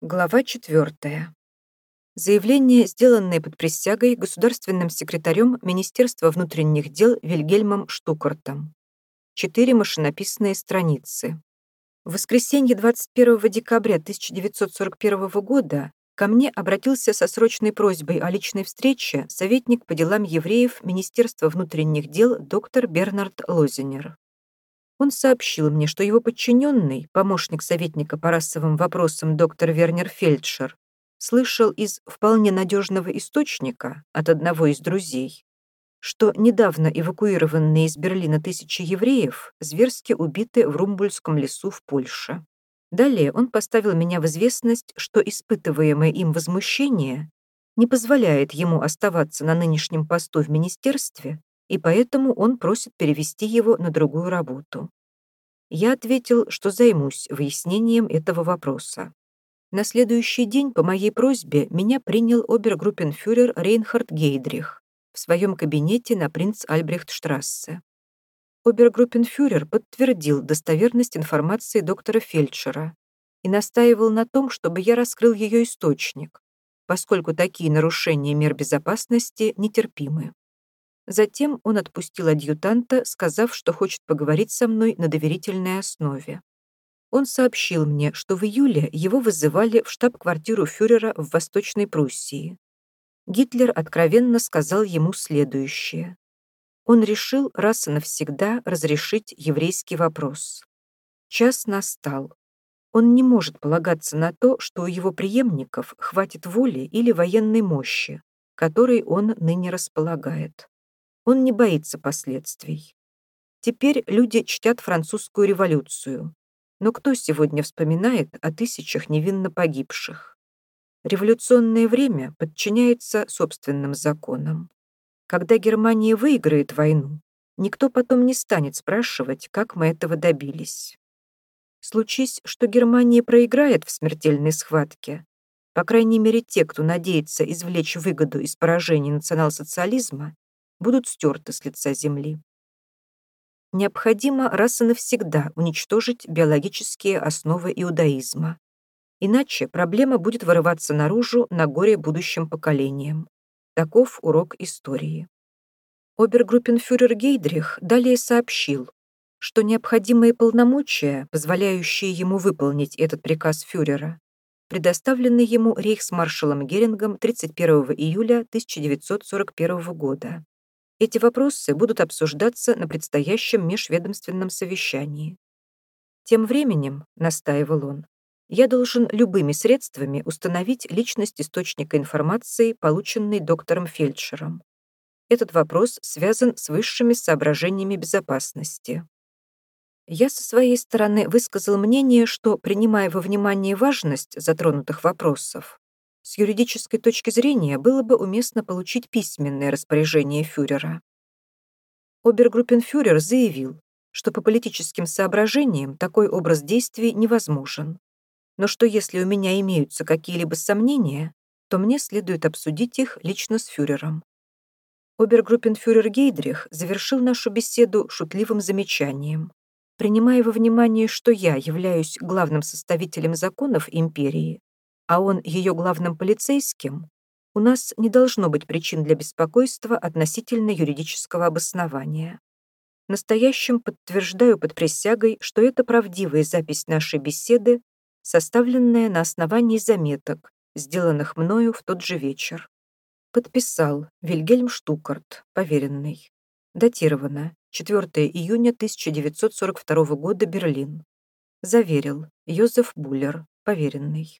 Глава 4. Заявление, сделанное под присягой государственным секретарем Министерства внутренних дел Вильгельмом Штукартом. Четыре машинописные страницы. В воскресенье 21 декабря 1941 года ко мне обратился со срочной просьбой о личной встрече советник по делам евреев Министерства внутренних дел доктор Бернард Лозинер. Он сообщил мне, что его подчиненный, помощник советника по расовым вопросам доктор Вернер Фельдшер, слышал из вполне надежного источника от одного из друзей, что недавно эвакуированные из Берлина тысячи евреев зверски убиты в Румбульском лесу в Польше. Далее он поставил меня в известность, что испытываемое им возмущение не позволяет ему оставаться на нынешнем посту в министерстве и поэтому он просит перевести его на другую работу. Я ответил, что займусь выяснением этого вопроса. На следующий день по моей просьбе меня принял обергруппенфюрер Рейнхард Гейдрих в своем кабинете на принц Альбрехтштрассе. Обергруппенфюрер подтвердил достоверность информации доктора Фельдшера и настаивал на том, чтобы я раскрыл ее источник, поскольку такие нарушения мер безопасности нетерпимы. Затем он отпустил адъютанта, сказав, что хочет поговорить со мной на доверительной основе. Он сообщил мне, что в июле его вызывали в штаб-квартиру фюрера в Восточной Пруссии. Гитлер откровенно сказал ему следующее. Он решил раз и навсегда разрешить еврейский вопрос. Час настал. Он не может полагаться на то, что у его преемников хватит воли или военной мощи, которой он ныне располагает. Он не боится последствий. Теперь люди чтят французскую революцию. Но кто сегодня вспоминает о тысячах невинно погибших? Революционное время подчиняется собственным законам. Когда Германия выиграет войну, никто потом не станет спрашивать, как мы этого добились. Случись, что Германия проиграет в смертельной схватке, по крайней мере те, кто надеется извлечь выгоду из поражения национал-социализма, будут стерты с лица Земли. Необходимо раз и навсегда уничтожить биологические основы иудаизма. Иначе проблема будет вырываться наружу на горе будущим поколениям. Таков урок истории. Обергруппенфюрер Гейдрих далее сообщил, что необходимые полномочия, позволяющие ему выполнить этот приказ фюрера, предоставлены ему рейхсмаршалом Герингом 31 июля 1941 года. Эти вопросы будут обсуждаться на предстоящем межведомственном совещании. Тем временем, настаивал он, я должен любыми средствами установить личность источника информации, полученной доктором Фельдшером. Этот вопрос связан с высшими соображениями безопасности. Я со своей стороны высказал мнение, что, принимая во внимание важность затронутых вопросов, с юридической точки зрения было бы уместно получить письменное распоряжение фюрера. Обергруппенфюрер заявил, что по политическим соображениям такой образ действий невозможен, но что если у меня имеются какие-либо сомнения, то мне следует обсудить их лично с фюрером. Обергруппенфюрер Гейдрих завершил нашу беседу шутливым замечанием. Принимая во внимание, что я являюсь главным составителем законов империи, а он ее главным полицейским, у нас не должно быть причин для беспокойства относительно юридического обоснования. Настоящим подтверждаю под присягой, что это правдивая запись нашей беседы, составленная на основании заметок, сделанных мною в тот же вечер. Подписал Вильгельм Штукарт, поверенный. Датировано 4 июня 1942 года, Берлин. Заверил Йозеф Буллер, поверенный.